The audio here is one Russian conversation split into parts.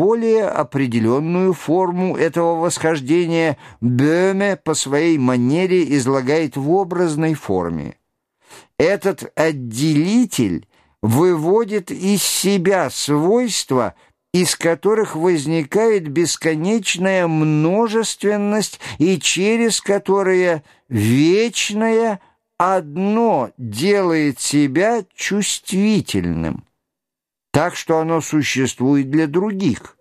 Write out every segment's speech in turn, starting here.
Более определенную форму этого восхождения Бöhme по своей манере излагает в образной форме. Этот отделитель выводит из себя свойства, из которых возникает бесконечная множественность и через которые вечное одно делает себя чувствительным так что оно существует для других,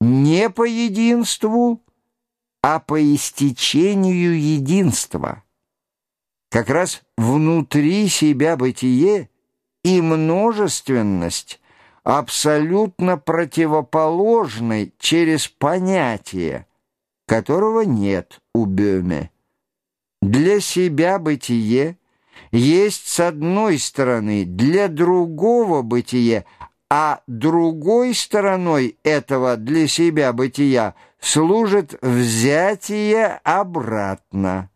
не по единству, а по истечению единства. Как раз внутри себя бытие и множественность абсолютно противоположны через понятие, которого нет у Бёме. Для себя бытие есть с одной стороны, для другого бытие – а другой стороной этого для себя бытия служит взятие обратно.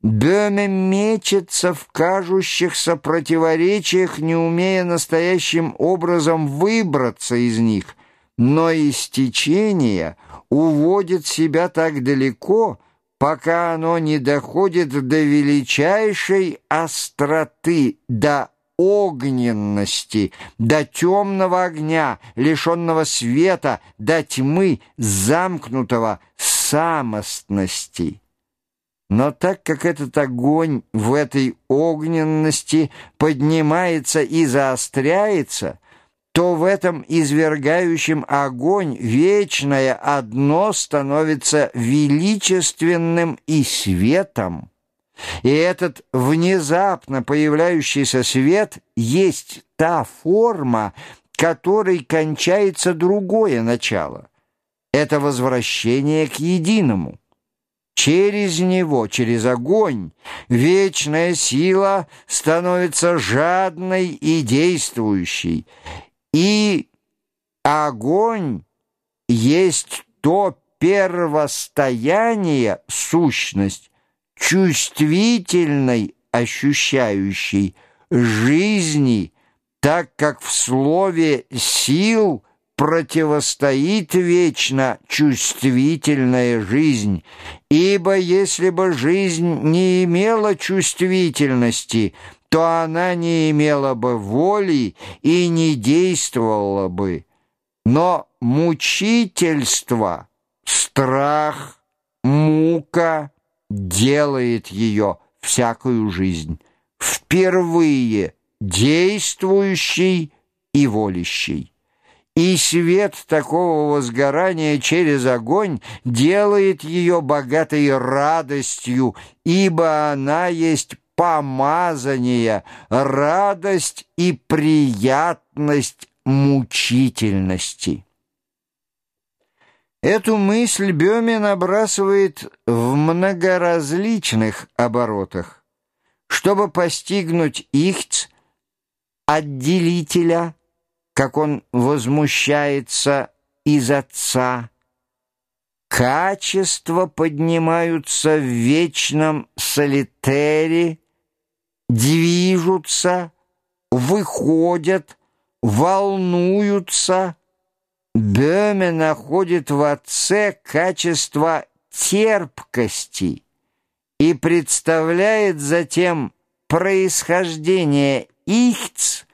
Бöме мечется в кажущихся противоречиях, не умея настоящим образом выбраться из них, но из течения уводит себя так далеко, пока оно не доходит до величайшей остроты, до огненности, до темного огня, лишенного света, до тьмы, замкнутого самостности. Но так как этот огонь в этой огненности поднимается и заостряется, то в этом извергающем огонь вечное одно становится величественным и светом. И этот внезапно появляющийся свет есть та форма, которой кончается другое начало. Это возвращение к единому. Через него, через огонь, вечная сила становится жадной и действующей. И огонь есть то первостояние, сущность, чувствительной, ощущающей жизни, так как в слове «сил» противостоит вечно чувствительная жизнь, ибо если бы жизнь не имела чувствительности, то она не имела бы воли и не действовала бы. Но мучительство, страх, мука — делает ее всякую жизнь, впервые действующей и волящей. И свет такого возгорания через огонь делает ее богатой радостью, ибо она есть помазание, радость и приятность мучительности. Эту мысль Бёме набрасывает в многоразличных оборотах. Чтобы постигнуть ихц, отделителя, как он возмущается из отца, качества поднимаются в вечном солитере, движутся, выходят, волнуются, Бёме находит в отце качество терпкости и представляет затем происхождение ихц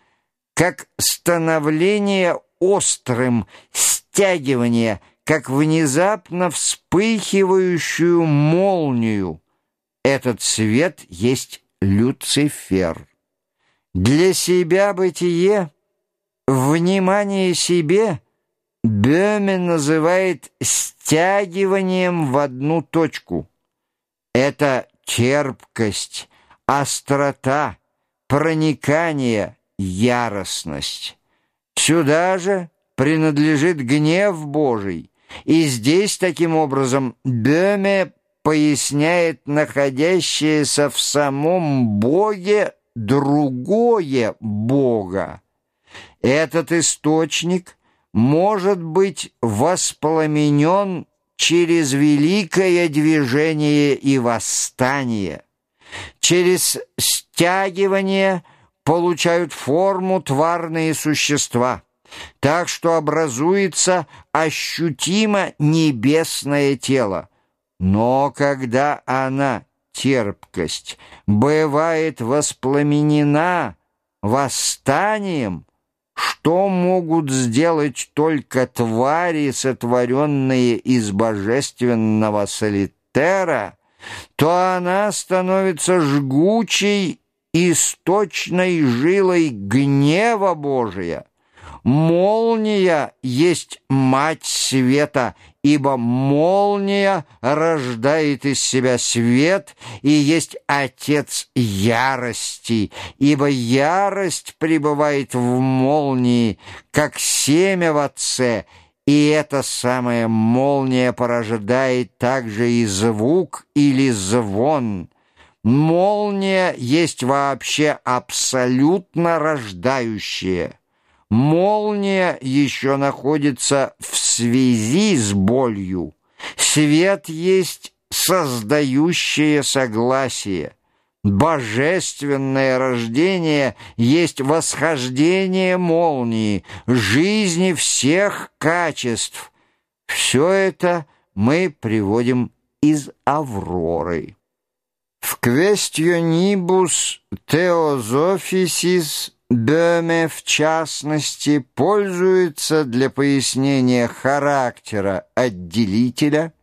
как становление острым, стягивание, как внезапно вспыхивающую молнию. Этот свет есть Люцифер. Для себя бытие, внимание себе — Бёме называет стягиванием в одну точку. Это терпкость, острота, проникание, яростность. Сюда же принадлежит гнев Божий, и здесь таким образом Бёме поясняет находящееся в самом Боге другое Бога. Этот источник — может быть воспламенен через великое движение и восстание. Через стягивание получают форму тварные существа. так что образуется ощутимо небесное тело. Но когда она, терпкость, бывает воспламенена восстанием, что могут сделать только твари, сотворенные из божественного солитера, то она становится жгучей источной жилой гнева Божия. Молния есть мать света, ибо молния рождает из себя свет и есть отец ярости, ибо ярость пребывает в молнии, как семя в отце, и эта самая молния порождает также и звук или звон. Молния есть вообще абсолютно рождающее. Молния еще находится в связи с болью. Свет есть создающее согласие. Божественное рождение есть восхождение молнии, жизни всех качеств. Все это мы приводим из Авроры. В «Questionibus Theosophisis» Бёме, в частности, пользуется для пояснения характера отделителя,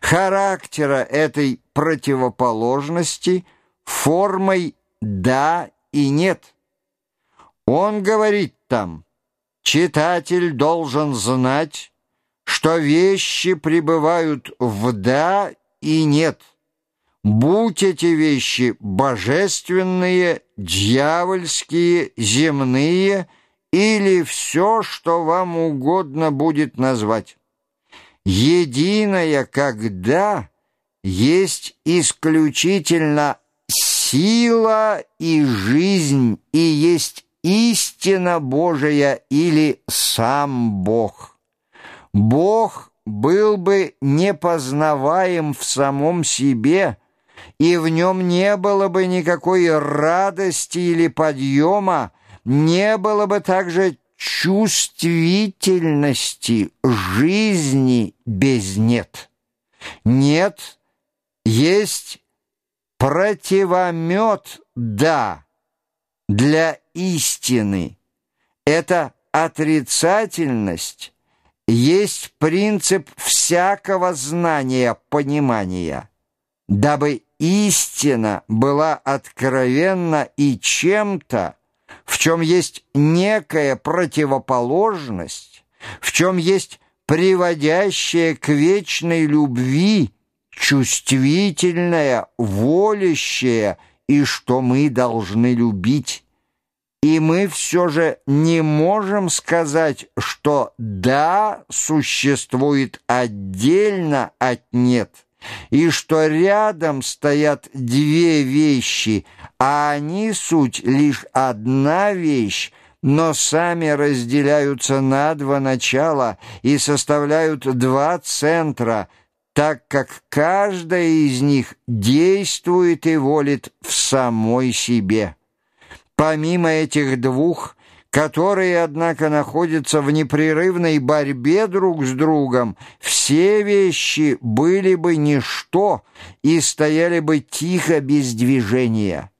характера этой противоположности формой «да» и «нет». Он говорит там, читатель должен знать, что вещи пребывают в «да» и «нет». Будь эти вещи божественные, дьявольские, земные или все, что вам угодно будет назвать. Единое «когда» есть исключительно сила и жизнь, и есть истина Божия или сам Бог. Бог был бы непознаваем в самом себе – и в нем не было бы никакой радости или подъема, не было бы также чувствительности жизни без «нет». «Нет» есть противомет «да» для истины. Это отрицательность есть принцип всякого знания, понимания, дабы истина была откровенна и чем-то, в чем есть некая противоположность, в чем есть приводящая к вечной любви, чувствительная, волящая, и что мы должны любить. И мы все же не можем сказать, что «да» существует отдельно от «нет» и что рядом стоят две вещи, а они суть лишь одна вещь, но сами разделяются на два начала и составляют два центра, так как каждая из них действует и волит в самой себе. Помимо этих двух – которые, однако, находятся в непрерывной борьбе друг с другом, все вещи были бы ничто и стояли бы тихо без движения.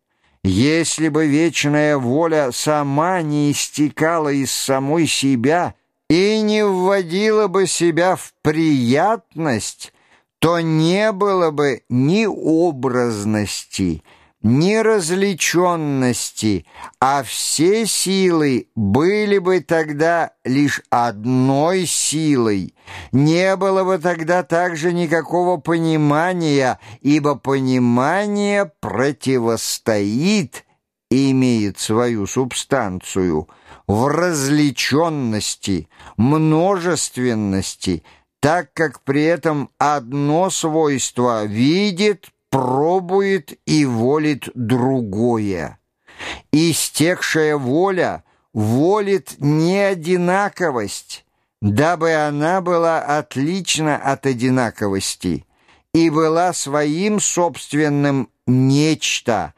Если бы вечная воля сама не истекала из самой себя и не вводила бы себя в приятность, то не было бы ни образности, неразличенности, а все силы были бы тогда лишь одной силой. Не было бы тогда также никакого понимания, ибо понимание противостоит, имеет свою субстанцию, в различенности, множественности, так как при этом одно свойство видит, пробует и волит другое. Истекшая воля волит неодинаковость, дабы она была отлична от одинаковости и была своим собственным нечто,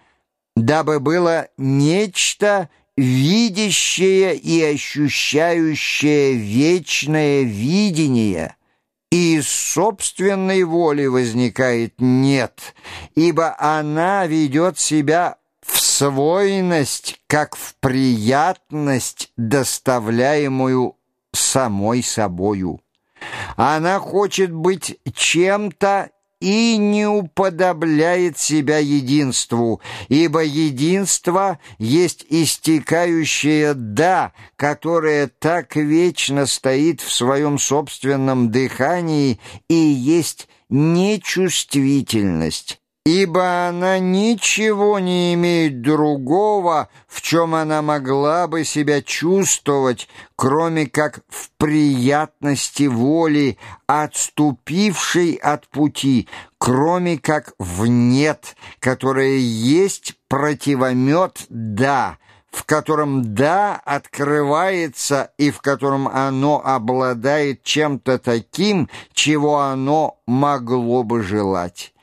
дабы было нечто видящее и ощущающее вечное видение, и из собственной воли возникает «нет», ибо она ведет себя в свойность, как в приятность, доставляемую самой собою. Она хочет быть чем-то и не уподобляет себя единству, ибо единство есть истекающее «да», которое так вечно стоит в своем собственном дыхании и есть нечувствительность ибо она ничего не имеет другого, в чем она могла бы себя чувствовать, кроме как в приятности воли, отступившей от пути, кроме как в «нет», которое есть противомет «да», в котором «да» открывается и в котором оно обладает чем-то таким, чего оно могло бы желать.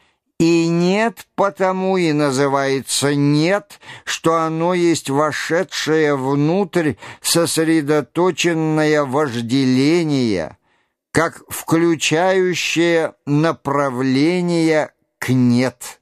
И нет потому и называется «нет», что оно есть вошедшее внутрь сосредоточенное вожделение, как включающее направление к «нет».